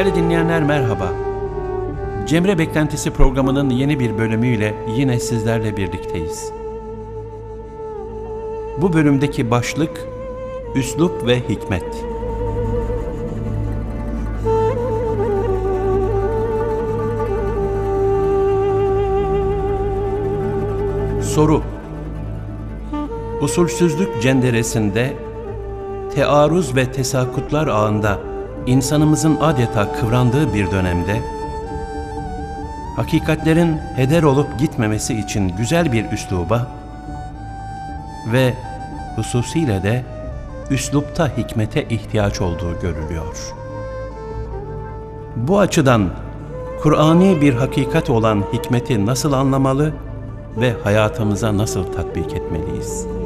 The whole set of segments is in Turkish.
Değerli dinleyenler merhaba. Cemre Beklentisi programının yeni bir bölümüyle yine sizlerle birlikteyiz. Bu bölümdeki başlık Üslup ve Hikmet. Soru Usulsüzlük cenderesinde, tearuz ve tesakutlar ağında insanımızın adeta kıvrandığı bir dönemde, hakikatlerin heder olup gitmemesi için güzel bir üsluba ve hususiyle de üslupta hikmete ihtiyaç olduğu görülüyor. Bu açıdan Kur'ani bir hakikat olan hikmeti nasıl anlamalı ve hayatımıza nasıl tatbik etmeliyiz?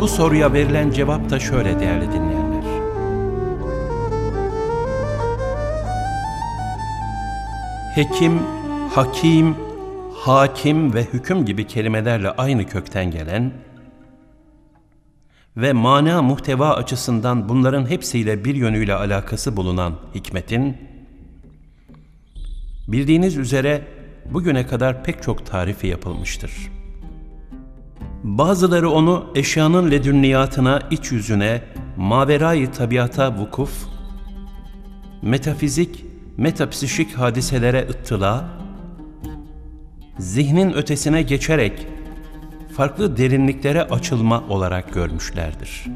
Bu soruya verilen cevap da şöyle değerli dinleyenler. Hekim, hakim, hakim ve hüküm gibi kelimelerle aynı kökten gelen ve mana muhteva açısından bunların hepsiyle bir yönüyle alakası bulunan hikmetin, bildiğiniz üzere bugüne kadar pek çok tarifi yapılmıştır. Bazıları onu eşyanın ledünniyatına, iç yüzüne, maverayı tabiata vukuf, metafizik, metapsişik hadiselere ıttıla, zihnin ötesine geçerek farklı derinliklere açılma olarak görmüşlerdir.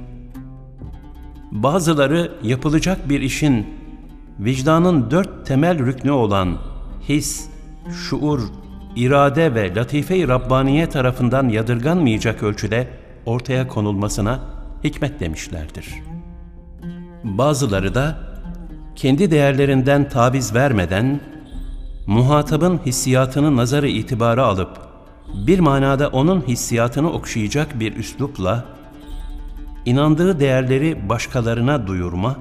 Bazıları yapılacak bir işin vicdanın dört temel rüknü olan his, şuur, irade ve latife-i Rabbaniye tarafından yadırganmayacak ölçüde ortaya konulmasına hikmet demişlerdir. Bazıları da kendi değerlerinden taviz vermeden, muhatabın hissiyatını nazarı itibara alıp, bir manada onun hissiyatını okşayacak bir üslupla, inandığı değerleri başkalarına duyurma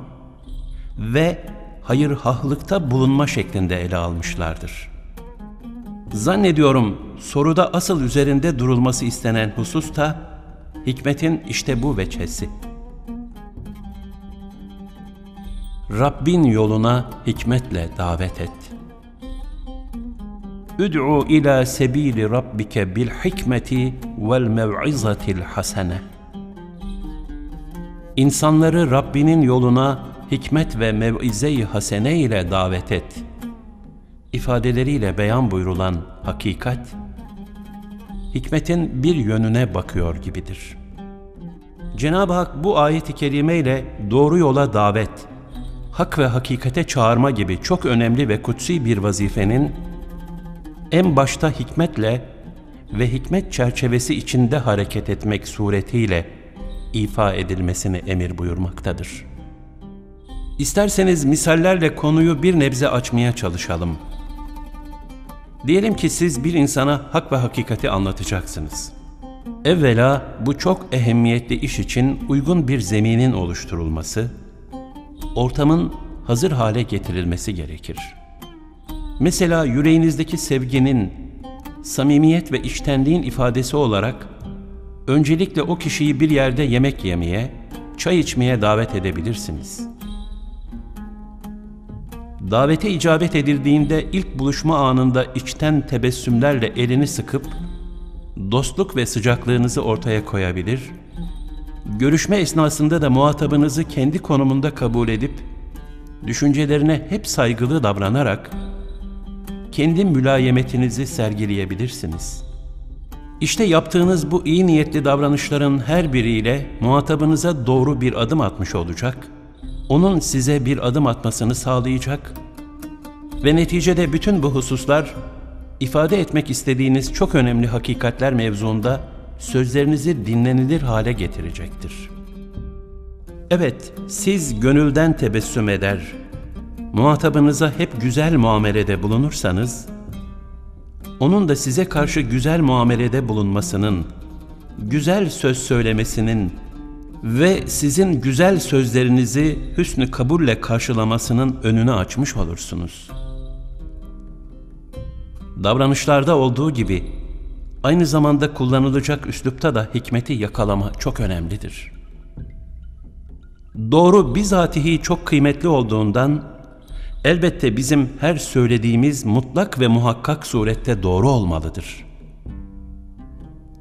ve hayırhahlıkta bulunma şeklinde ele almışlardır.'' Zannediyorum soruda asıl üzerinde durulması istenen husus da hikmetin işte bu veçhesi. Rabbin yoluna hikmetle davet et. Üd'u ila sebili rabbike bil hikmeti vel mev'izatil hasene. İnsanları Rabbinin yoluna hikmet ve mev'ize-i hasene ile davet et.'' İfadeleriyle beyan buyrulan hakikat, hikmetin bir yönüne bakıyor gibidir. Cenab-ı Hak bu ayet-i kerimeyle doğru yola davet, hak ve hakikate çağırma gibi çok önemli ve kutsi bir vazifenin en başta hikmetle ve hikmet çerçevesi içinde hareket etmek suretiyle ifa edilmesini emir buyurmaktadır. İsterseniz misallerle konuyu bir nebze açmaya çalışalım.'' Diyelim ki siz bir insana hak ve hakikati anlatacaksınız. Evvela bu çok ehemmiyetli iş için uygun bir zeminin oluşturulması, ortamın hazır hale getirilmesi gerekir. Mesela yüreğinizdeki sevginin, samimiyet ve içtenliğin ifadesi olarak öncelikle o kişiyi bir yerde yemek yemeye, çay içmeye davet edebilirsiniz.'' Davete icabet edildiğinde ilk buluşma anında içten tebessümlerle elini sıkıp dostluk ve sıcaklığınızı ortaya koyabilir, görüşme esnasında da muhatabınızı kendi konumunda kabul edip düşüncelerine hep saygılı davranarak kendi mülayemetinizi sergileyebilirsiniz. İşte yaptığınız bu iyi niyetli davranışların her biriyle muhatabınıza doğru bir adım atmış olacak onun size bir adım atmasını sağlayacak ve neticede bütün bu hususlar ifade etmek istediğiniz çok önemli hakikatler mevzuunda sözlerinizi dinlenilir hale getirecektir. Evet, siz gönülden tebessüm eder, muhatabınıza hep güzel muamelede bulunursanız, onun da size karşı güzel muamelede bulunmasının, güzel söz söylemesinin ve sizin güzel sözlerinizi hüsnü kabulle karşılamasının önünü açmış olursunuz. Davranışlarda olduğu gibi aynı zamanda kullanılacak üslupta da hikmeti yakalama çok önemlidir. Doğru bizatihi çok kıymetli olduğundan elbette bizim her söylediğimiz mutlak ve muhakkak surette doğru olmalıdır.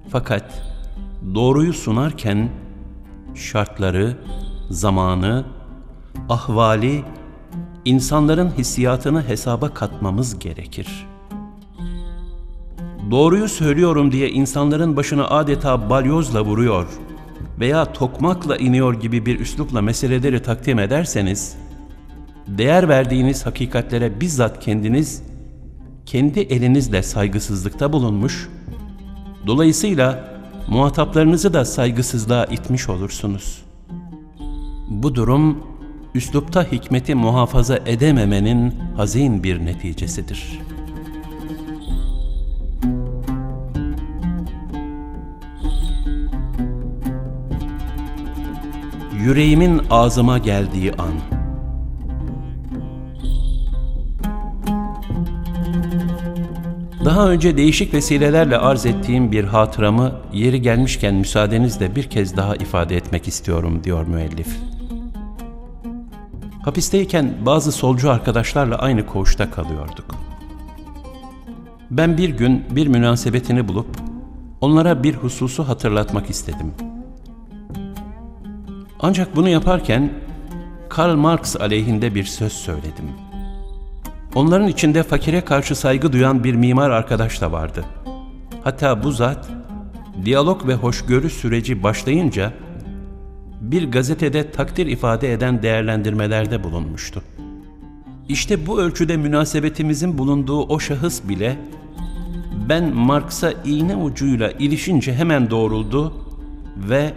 Fakat doğruyu sunarken şartları, zamanı, ahvali, insanların hissiyatını hesaba katmamız gerekir. Doğruyu söylüyorum diye insanların başına adeta balyozla vuruyor veya tokmakla iniyor gibi bir üslupla meseleleri takdim ederseniz, değer verdiğiniz hakikatlere bizzat kendiniz, kendi elinizle saygısızlıkta bulunmuş, dolayısıyla muhataplarınızı da saygısızlığa itmiş olursunuz. Bu durum, üslupta hikmeti muhafaza edememenin hazin bir neticesidir. Yüreğimin ağzıma geldiği an. Daha önce değişik vesilelerle arz ettiğim bir hatıramı yeri gelmişken müsaadenizle bir kez daha ifade etmek istiyorum diyor müellif. Hapisteyken bazı solcu arkadaşlarla aynı koğuşta kalıyorduk. Ben bir gün bir münasebetini bulup onlara bir hususu hatırlatmak istedim. Ancak bunu yaparken Karl Marx aleyhinde bir söz söyledim. Onların içinde fakire karşı saygı duyan bir mimar arkadaş da vardı. Hatta bu zat, diyalog ve hoşgörü süreci başlayınca bir gazetede takdir ifade eden değerlendirmelerde bulunmuştu. İşte bu ölçüde münasebetimizin bulunduğu o şahıs bile ben Marx'a iğne ucuyla ilişince hemen doğruldu ve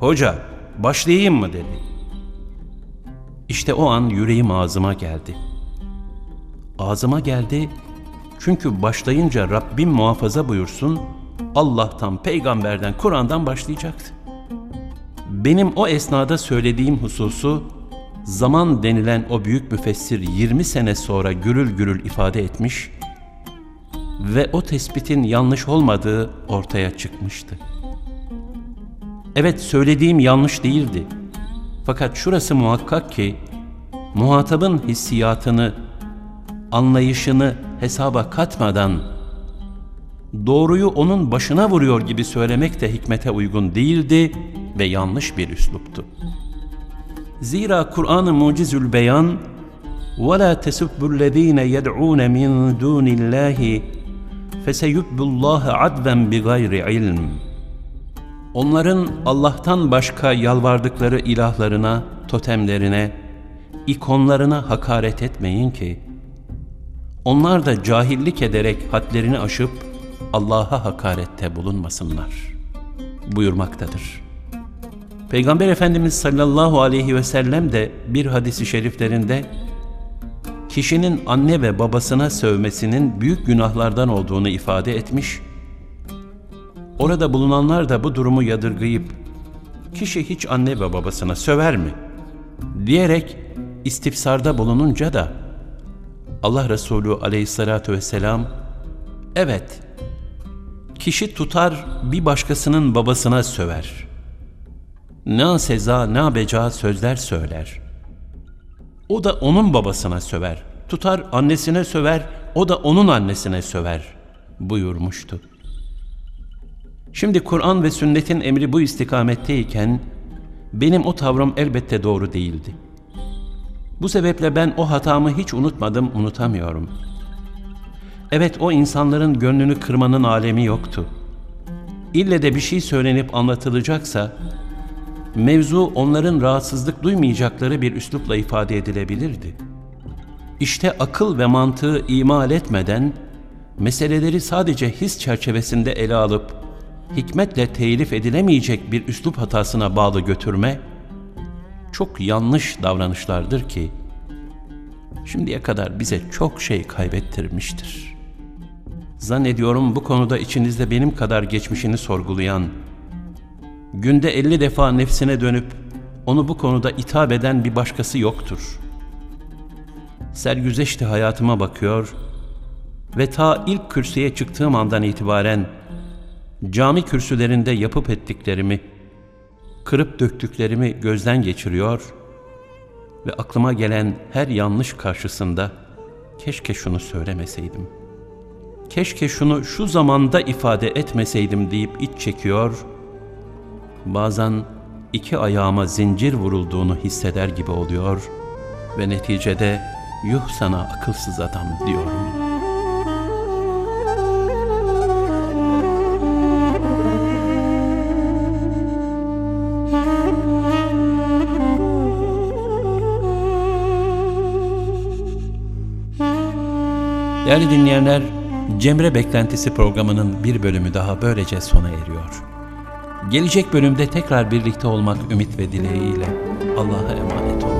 ''Hoca, başlayayım mı?'' dedi. İşte o an yüreğim ağzıma geldi. Ağzıma geldi çünkü başlayınca Rabbim muhafaza buyursun Allah'tan, peygamberden, Kur'an'dan başlayacaktı. Benim o esnada söylediğim hususu zaman denilen o büyük müfessir 20 sene sonra gürül gürül ifade etmiş ve o tespitin yanlış olmadığı ortaya çıkmıştı. Evet söylediğim yanlış değildi. Fakat şurası muhakkak ki muhatabın hissiyatını, anlayışını hesaba katmadan doğruyu onun başına vuruyor gibi söylemek de hikmete uygun değildi ve yanlış bir üsluptu. Zira Kur'an-ı Mucizül Beyan وَلَا تَسُبُّ الَّذ۪ينَ يَدْعُونَ مِنْ دُونِ اللّٰهِ فَسَيُبُّ اللّٰهَ عَدْوًا بِغَيْرِ عِلْمٍ Onların Allah'tan başka yalvardıkları ilahlarına, totemlerine, ikonlarına hakaret etmeyin ki, onlar da cahillik ederek hadlerini aşıp Allah'a hakarette bulunmasınlar buyurmaktadır. Peygamber Efendimiz sallallahu aleyhi ve sellem de bir hadisi şeriflerinde kişinin anne ve babasına sövmesinin büyük günahlardan olduğunu ifade etmiş, orada bulunanlar da bu durumu yadırgayıp kişi hiç anne ve babasına söver mi? diyerek istifsarda bulununca da Allah Resulü aleyhissalatu vesselam evet kişi tutar bir başkasının babasına söver. Ne seza ne beca sözler söyler. O da onun babasına söver. Tutar annesine söver, o da onun annesine söver buyurmuştu. Şimdi Kur'an ve sünnetin emri bu istikametteyken benim o tavrım elbette doğru değildi. Bu sebeple ben o hatamı hiç unutmadım, unutamıyorum. Evet o insanların gönlünü kırmanın alemi yoktu. İlle de bir şey söylenip anlatılacaksa, mevzu onların rahatsızlık duymayacakları bir üslupla ifade edilebilirdi. İşte akıl ve mantığı imal etmeden, meseleleri sadece his çerçevesinde ele alıp, hikmetle telif edilemeyecek bir üslup hatasına bağlı götürme, çok yanlış davranışlardır ki, şimdiye kadar bize çok şey kaybettirmiştir. Zannediyorum bu konuda içinizde benim kadar geçmişini sorgulayan, günde elli defa nefsine dönüp onu bu konuda itap eden bir başkası yoktur. Sergüzeşti hayatıma bakıyor ve ta ilk kürsüye çıktığım andan itibaren cami kürsülerinde yapıp ettiklerimi, kırıp döktüklerimi gözden geçiriyor ve aklıma gelen her yanlış karşısında keşke şunu söylemeseydim. Keşke şunu şu zamanda ifade etmeseydim deyip iç çekiyor. Bazen iki ayağıma zincir vurulduğunu hisseder gibi oluyor ve neticede yuh sana akılsız adam diyorum.'' Değerli dinleyenler, Cemre Beklentisi programının bir bölümü daha böylece sona eriyor. Gelecek bölümde tekrar birlikte olmak ümit ve dileğiyle Allah'a emanet olun.